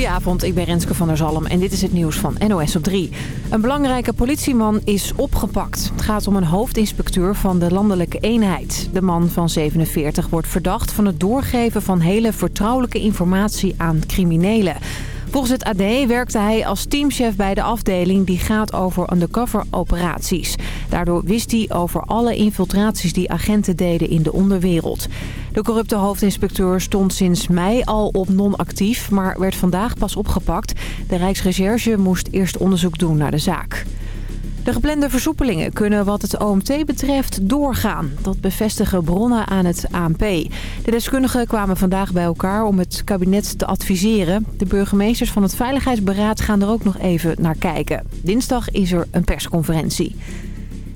Goedenavond, ik ben Renske van der Zalm en dit is het nieuws van NOS op 3. Een belangrijke politieman is opgepakt. Het gaat om een hoofdinspecteur van de landelijke eenheid. De man van 47 wordt verdacht van het doorgeven van hele vertrouwelijke informatie aan criminelen. Volgens het AD werkte hij als teamchef bij de afdeling die gaat over undercover operaties. Daardoor wist hij over alle infiltraties die agenten deden in de onderwereld. De corrupte hoofdinspecteur stond sinds mei al op non-actief, maar werd vandaag pas opgepakt. De Rijksrecherche moest eerst onderzoek doen naar de zaak. De geplande versoepelingen kunnen wat het OMT betreft doorgaan. Dat bevestigen bronnen aan het ANP. De deskundigen kwamen vandaag bij elkaar om het kabinet te adviseren. De burgemeesters van het Veiligheidsberaad gaan er ook nog even naar kijken. Dinsdag is er een persconferentie.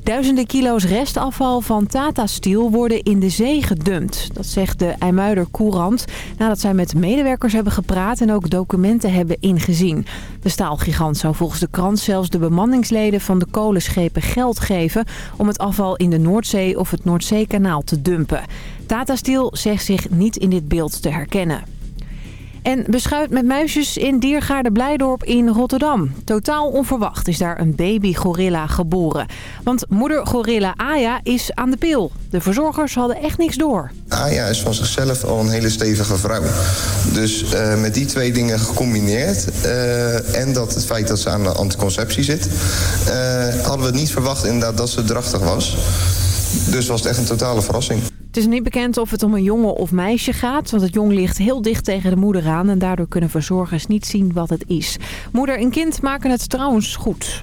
Duizenden kilo's restafval van Tata Steel worden in de zee gedumpt. Dat zegt de IJmuider Courant nadat zij met medewerkers hebben gepraat en ook documenten hebben ingezien. De staalgigant zou volgens de krant zelfs de bemanningsleden van de kolenschepen geld geven... om het afval in de Noordzee of het Noordzeekanaal te dumpen. Tata Steel zegt zich niet in dit beeld te herkennen. En beschuit met muisjes in Diergaarde Blijdorp in Rotterdam. Totaal onverwacht is daar een baby-gorilla geboren. Want moeder gorilla Aya is aan de pil. De verzorgers hadden echt niks door. Aya is van zichzelf al een hele stevige vrouw. Dus uh, met die twee dingen gecombineerd... Uh, en dat het feit dat ze aan de anticonceptie zit... Uh, hadden we niet verwacht inderdaad dat ze drachtig was. Dus was het echt een totale verrassing. Het is niet bekend of het om een jongen of meisje gaat, want het jong ligt heel dicht tegen de moeder aan en daardoor kunnen verzorgers niet zien wat het is. Moeder en kind maken het trouwens goed.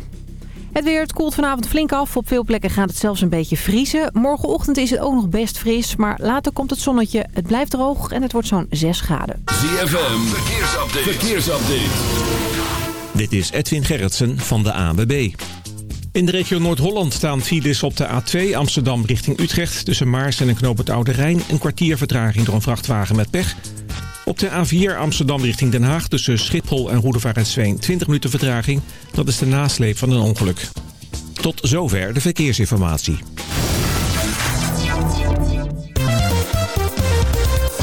Het weer, het koelt vanavond flink af. Op veel plekken gaat het zelfs een beetje vriezen. Morgenochtend is het ook nog best fris, maar later komt het zonnetje. Het blijft droog en het wordt zo'n 6 graden. ZFM, verkeersupdate. verkeersupdate. Dit is Edwin Gerritsen van de ANWB. In de regio Noord-Holland staan files op de A2 Amsterdam richting Utrecht... tussen Maars en een knoop het Oude Rijn. Een kwartier vertraging door een vrachtwagen met pech. Op de A4 Amsterdam richting Den Haag tussen Schiphol en Roedevaart 20 minuten vertraging. Dat is de nasleep van een ongeluk. Tot zover de verkeersinformatie.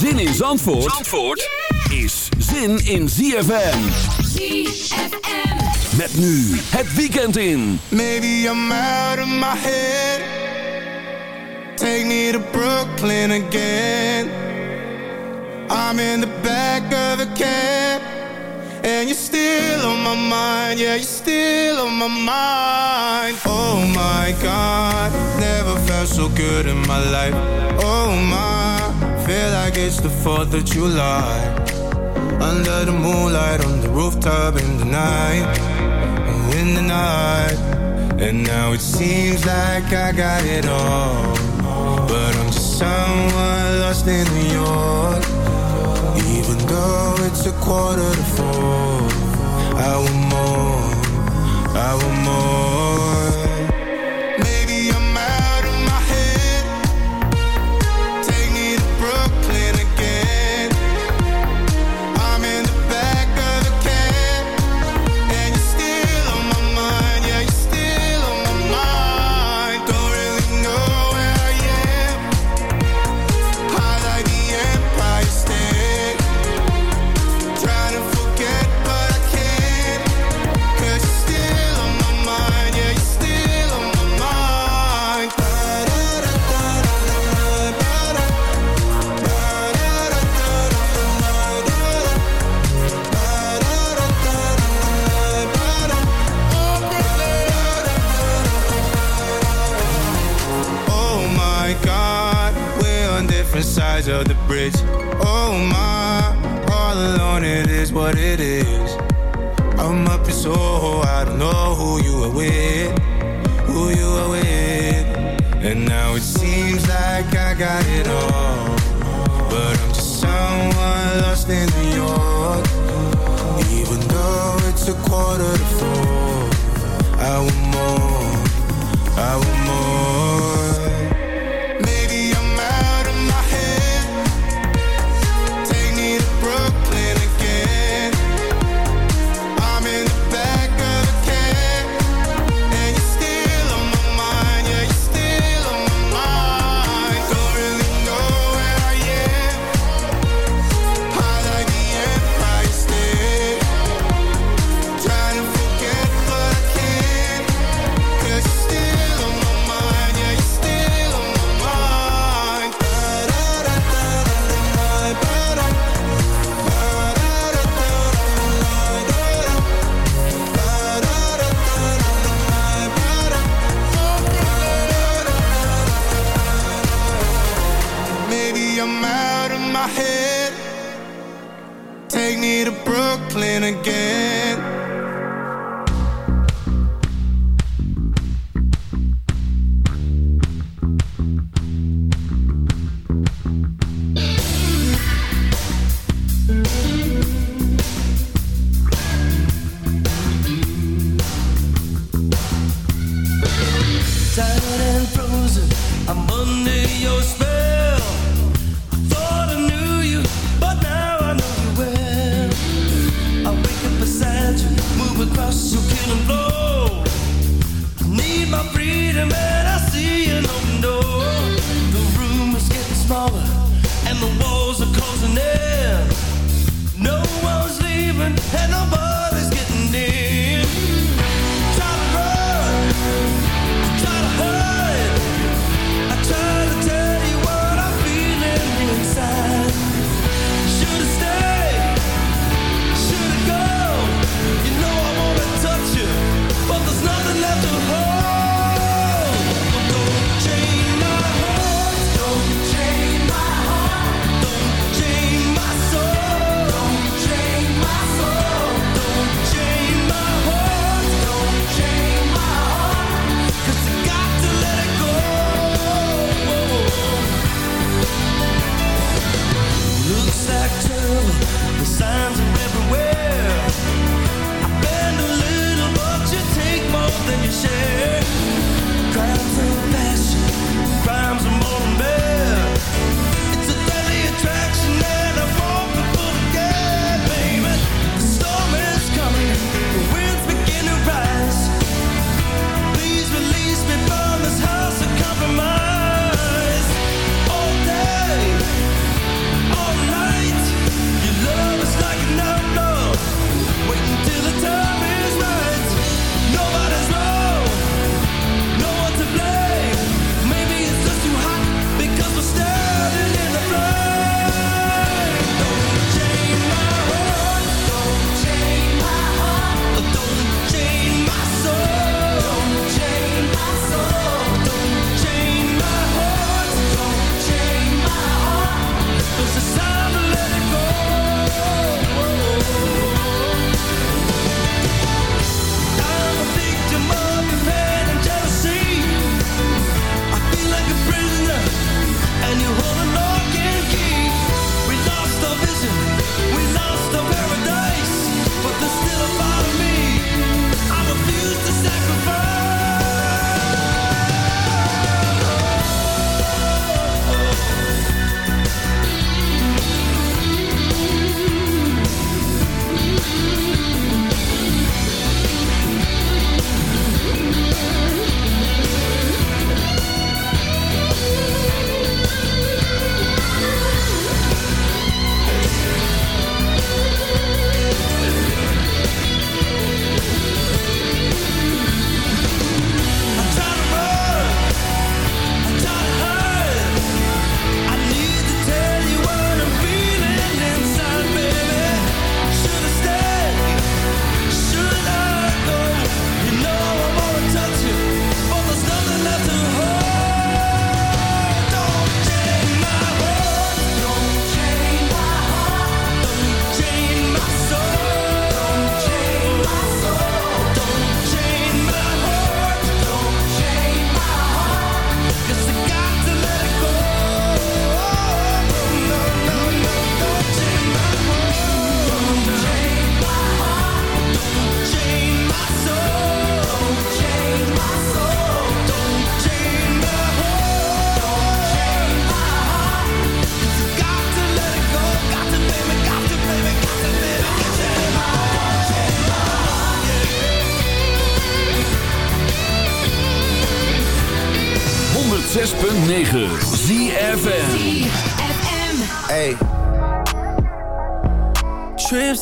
Zin in Zandvoort, Zandvoort is zin in ZFM. ZFM. Met nu het weekend in. Maybe I'm out of my head. Take me to Brooklyn again. I'm in the back of a cab. And you're still on my mind, yeah, you're still on my mind Oh my God, never felt so good in my life Oh my, feel like it's the 4th of July. Under the moonlight, on the rooftop in the night. In the night. And now it seems like I got it all. But I'm just someone lost in New York. Even though it's a quarter to four. I want more, I want more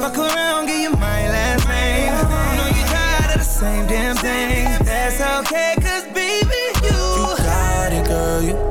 Fuck around, give you my last name. Know you tired of the same damn thing. That's okay, cause baby, you. You got it, girl, you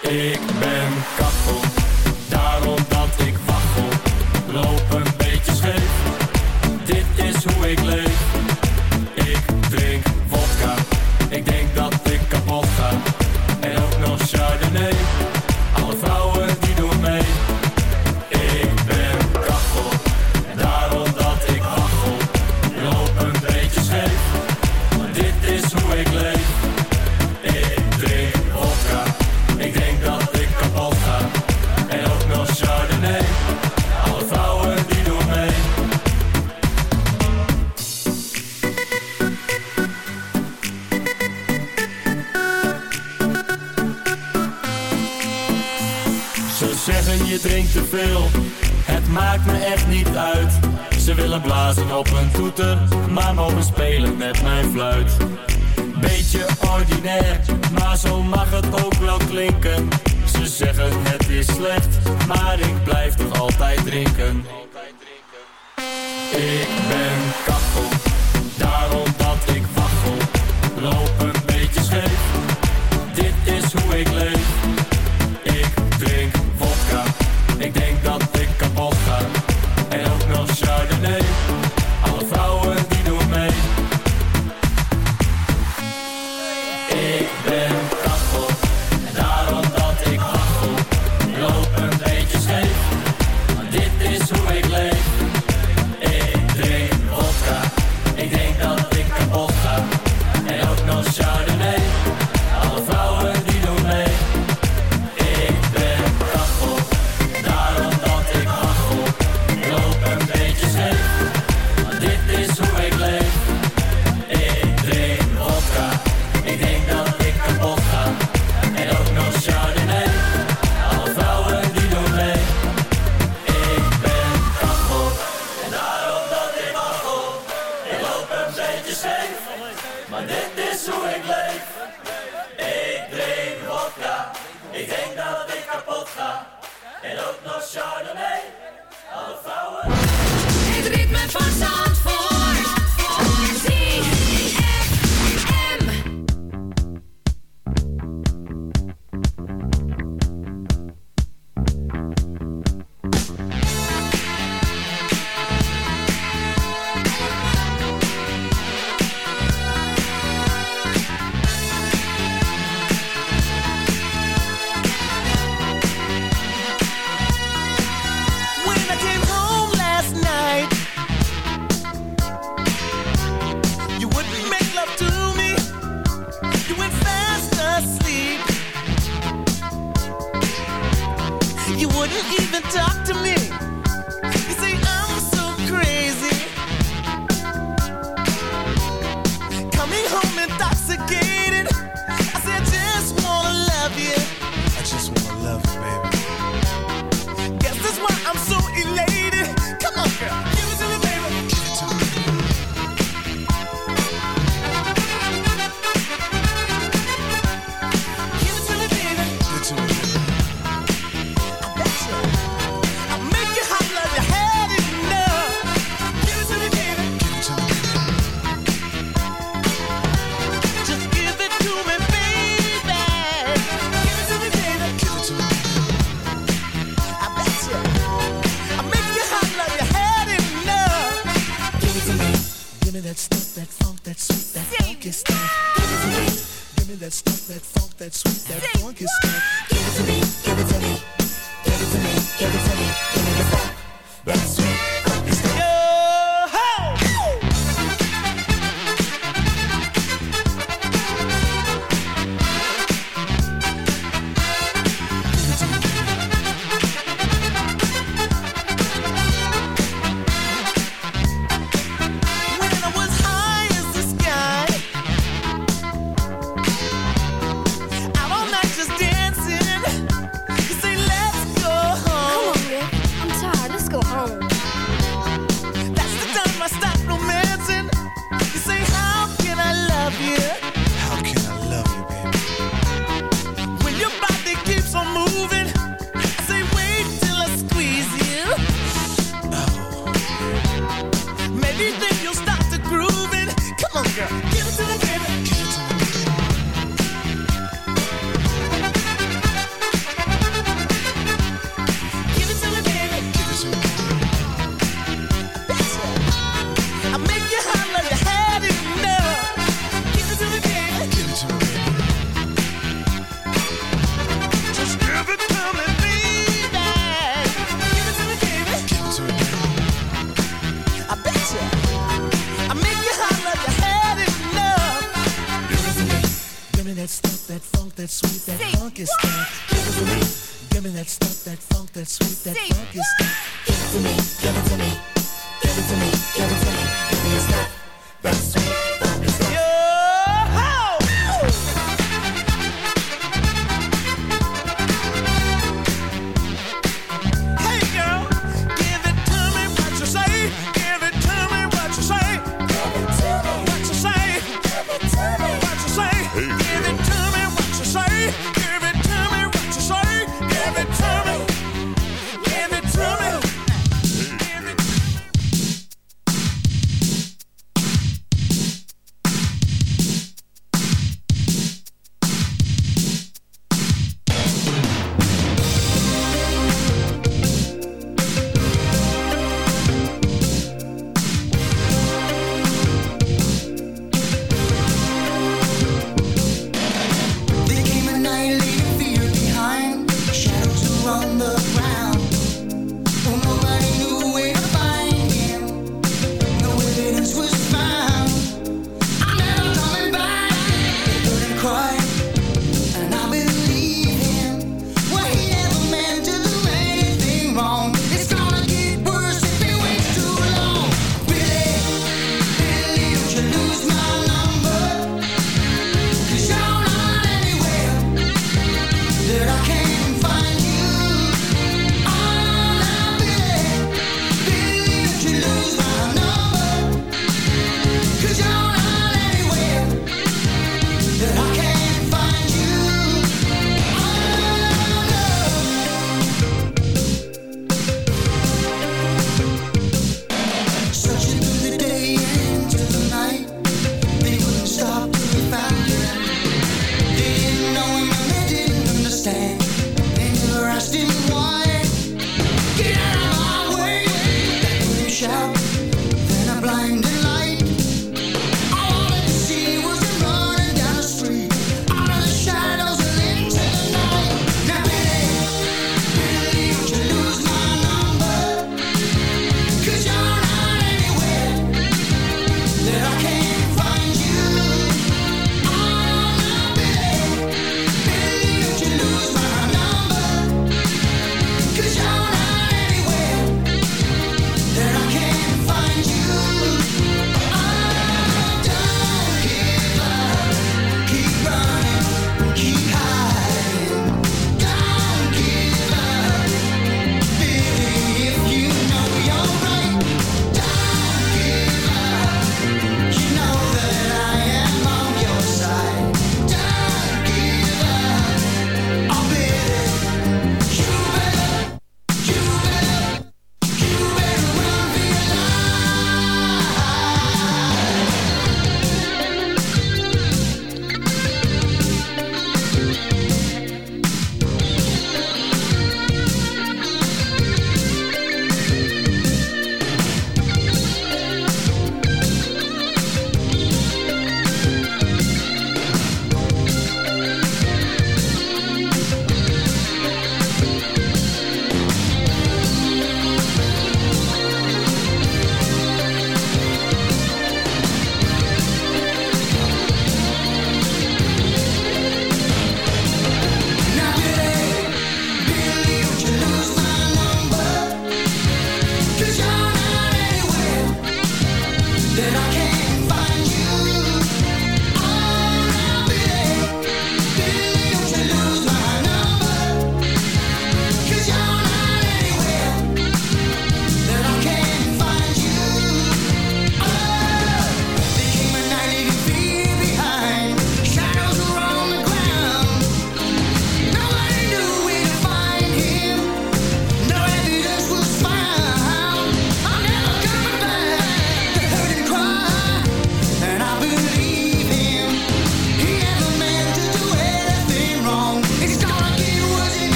Ik ben kachel, it's sweet Then I can't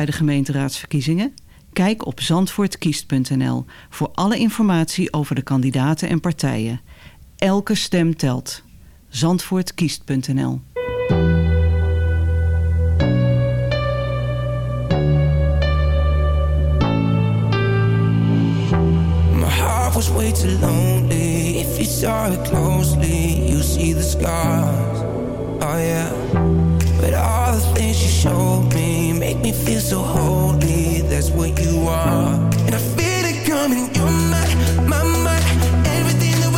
bij de gemeenteraadsverkiezingen? Kijk op zandvoortkiest.nl voor alle informatie over de kandidaten en partijen. Elke stem telt. Zandvoortkiest.nl was way too lonely. If you saw it closely, you see the scars. Oh yeah. But all the things you showed me make me feel so holy. That's what you are. And I feel it coming. Oh, you're my, my, my. Everything that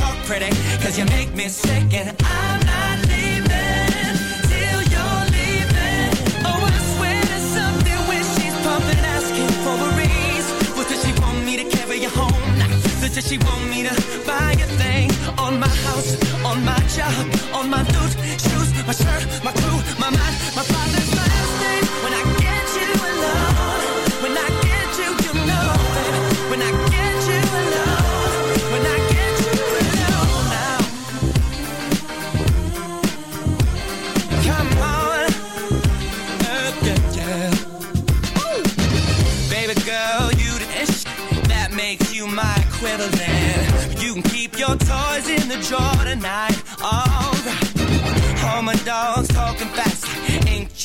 talk pretty, because you make me sick, and I'm not leaving till you're leaving. Oh, I swear there's something when she's pumping, asking for a raise. What does she want me to carry you home? Does she want me to buy a thing on my house, on my job, on my boots, shoes, my shirt, my crew, my mind, my father's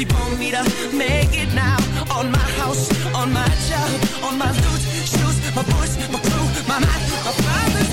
she want me to make it now? On my house, on my job, on my loot, shoes, my voice, my crew, my mind, my father's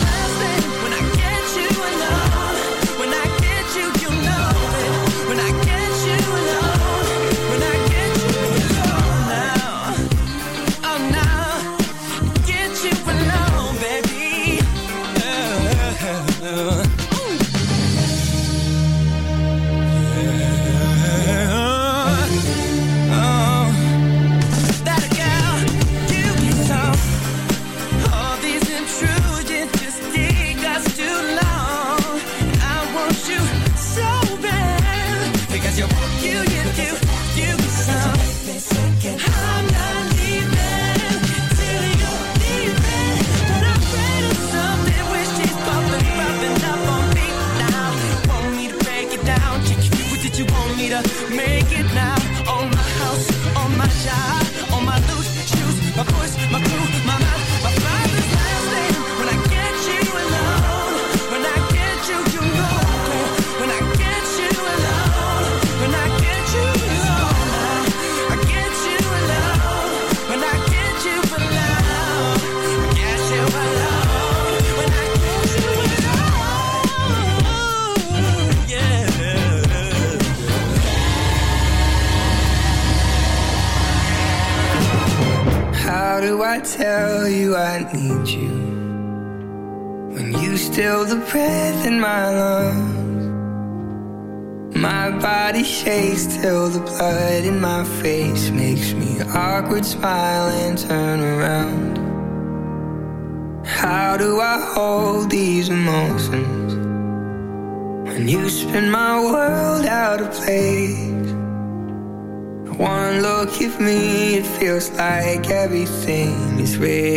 awkward smile and turn around. How do I hold these emotions when you spin my world out of place? One look at me, it feels like everything is written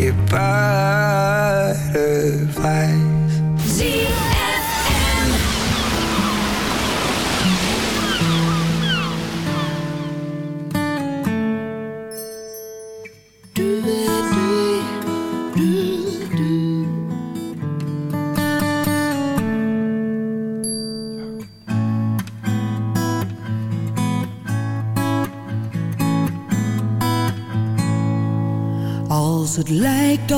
naked butterfly.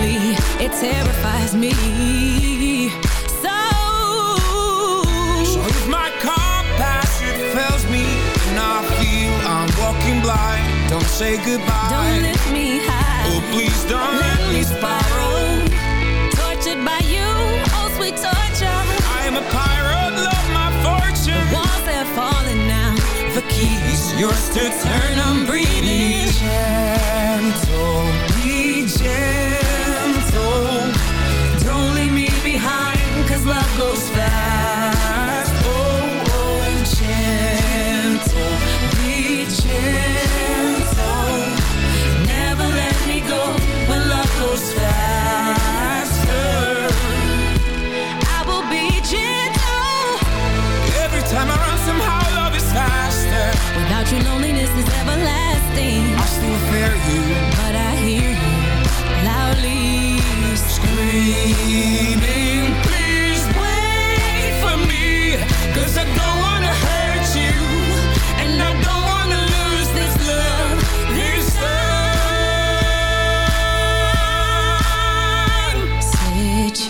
deeply, it terrifies me. So, so if my compassion fails me and I feel I'm walking blind, don't say goodbye. Don't lift me high. Oh, please don't let, let me spiral. Tortured by you, oh sweet torture. I am a pirate, love my fortune. The walls are falling now. The keys yours to turn, turn on.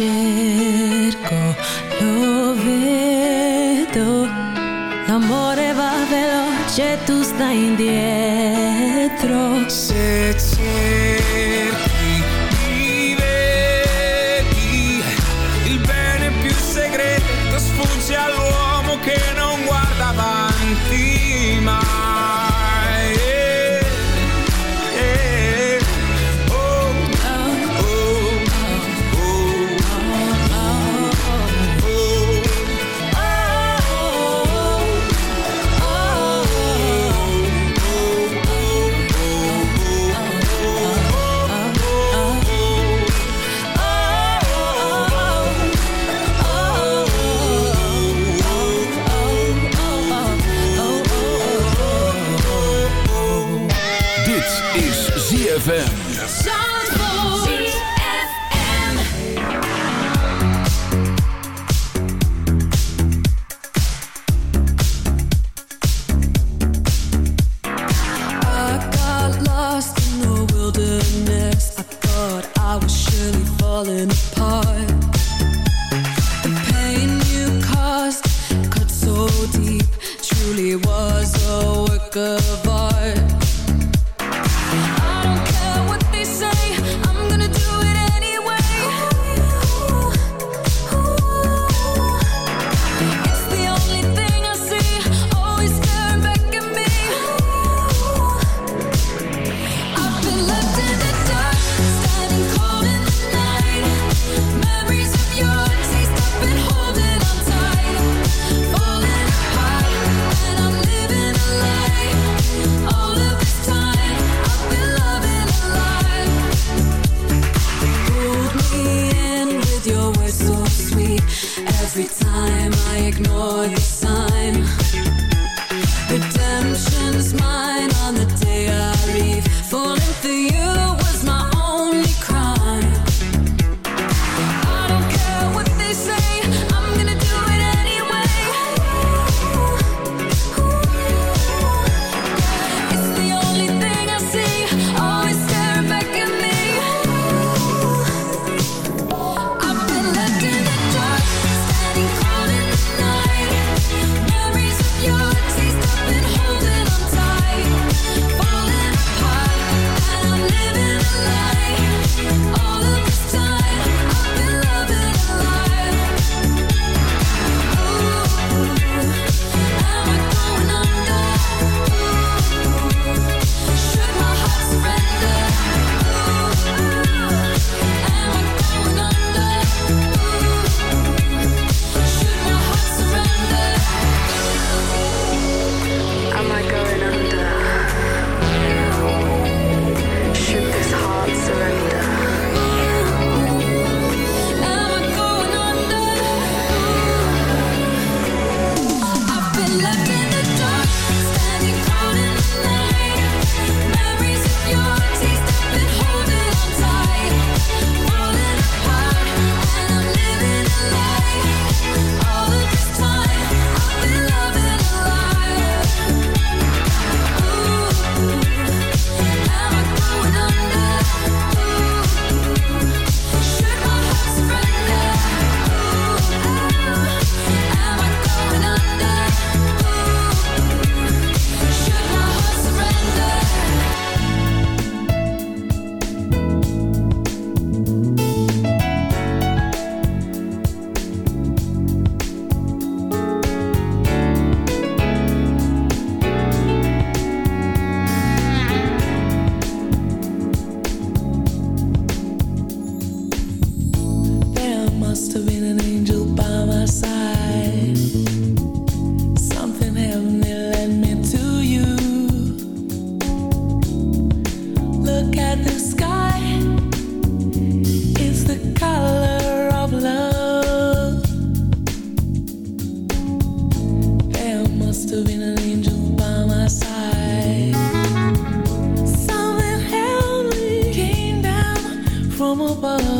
cerco, lo vedo. L'amore va veloce, tu stai indietro. ZFM. over.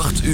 uur.